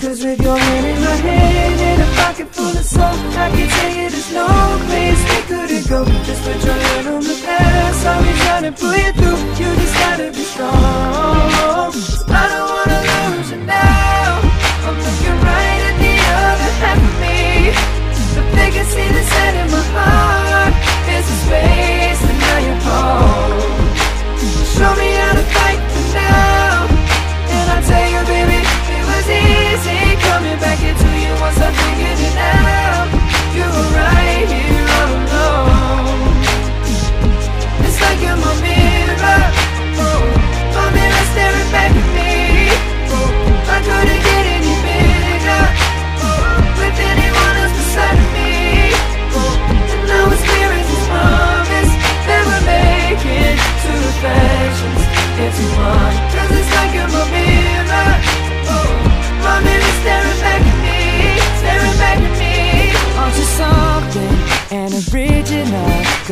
Cause with your hand in my hand and a pocket full of soap I can tell you there's no place we couldn't go Just put your hand on the past I'll be trying to pull you through. You just gotta be strong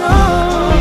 gotta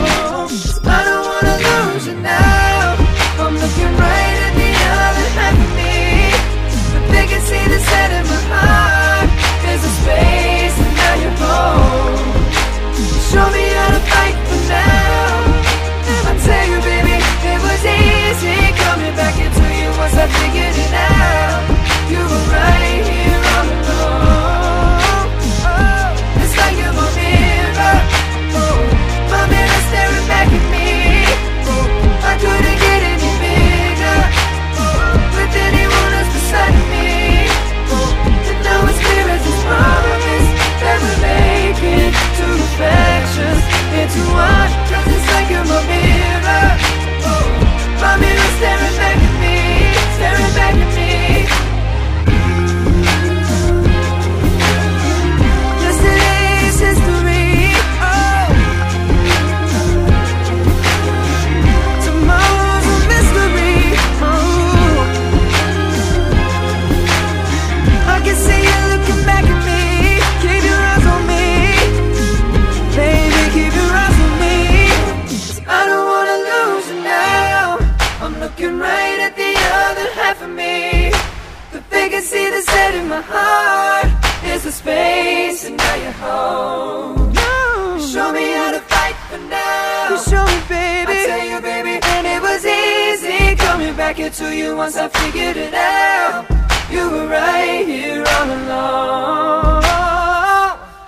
my heart. There's a space, and now you're home. No. Show me how to fight for now. You show me, baby. I tell you, baby, and it was easy coming back into you once I figured it out. You were right here all along.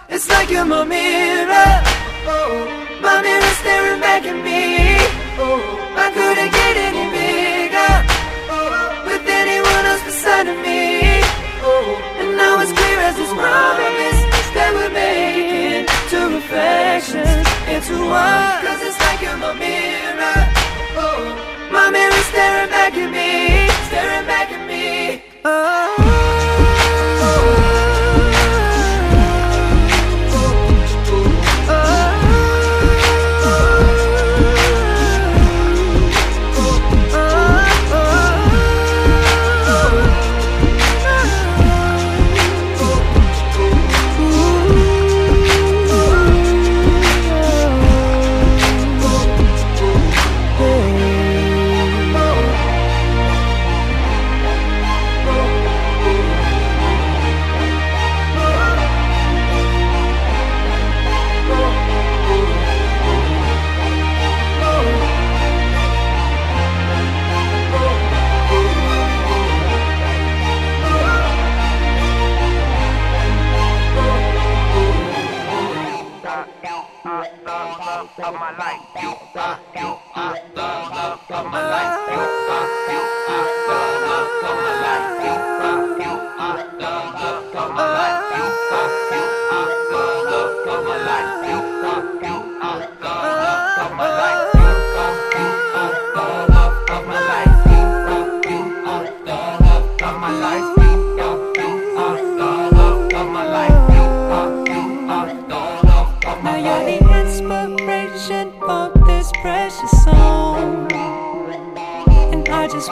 It's like you're my mirror. Oh, my mirror staring back at me. Oh, I couldn't into one. Cause it's like you're my mirror. Oh, my mirror staring back at me,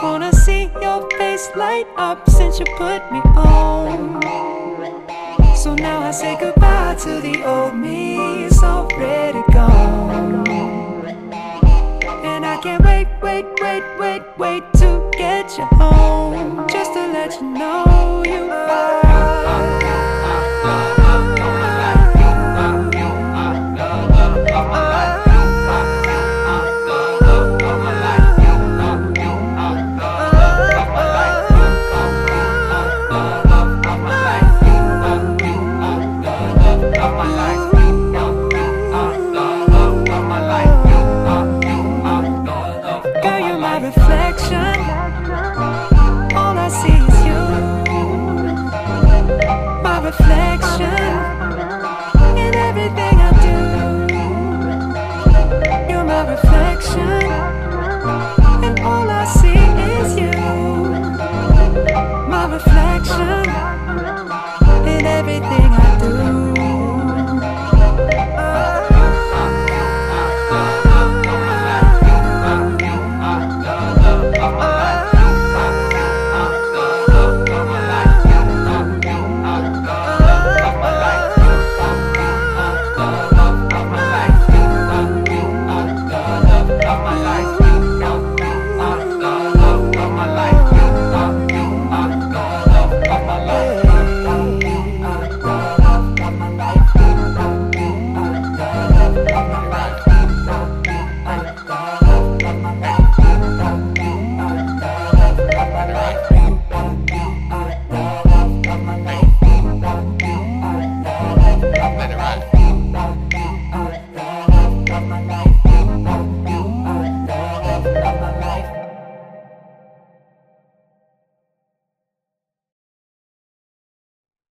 wanna see your face light up since you put me on. So now I say goodbye to the old me, it's already gone. And I can't wait, wait, wait, wait, wait to get you home. Reflection.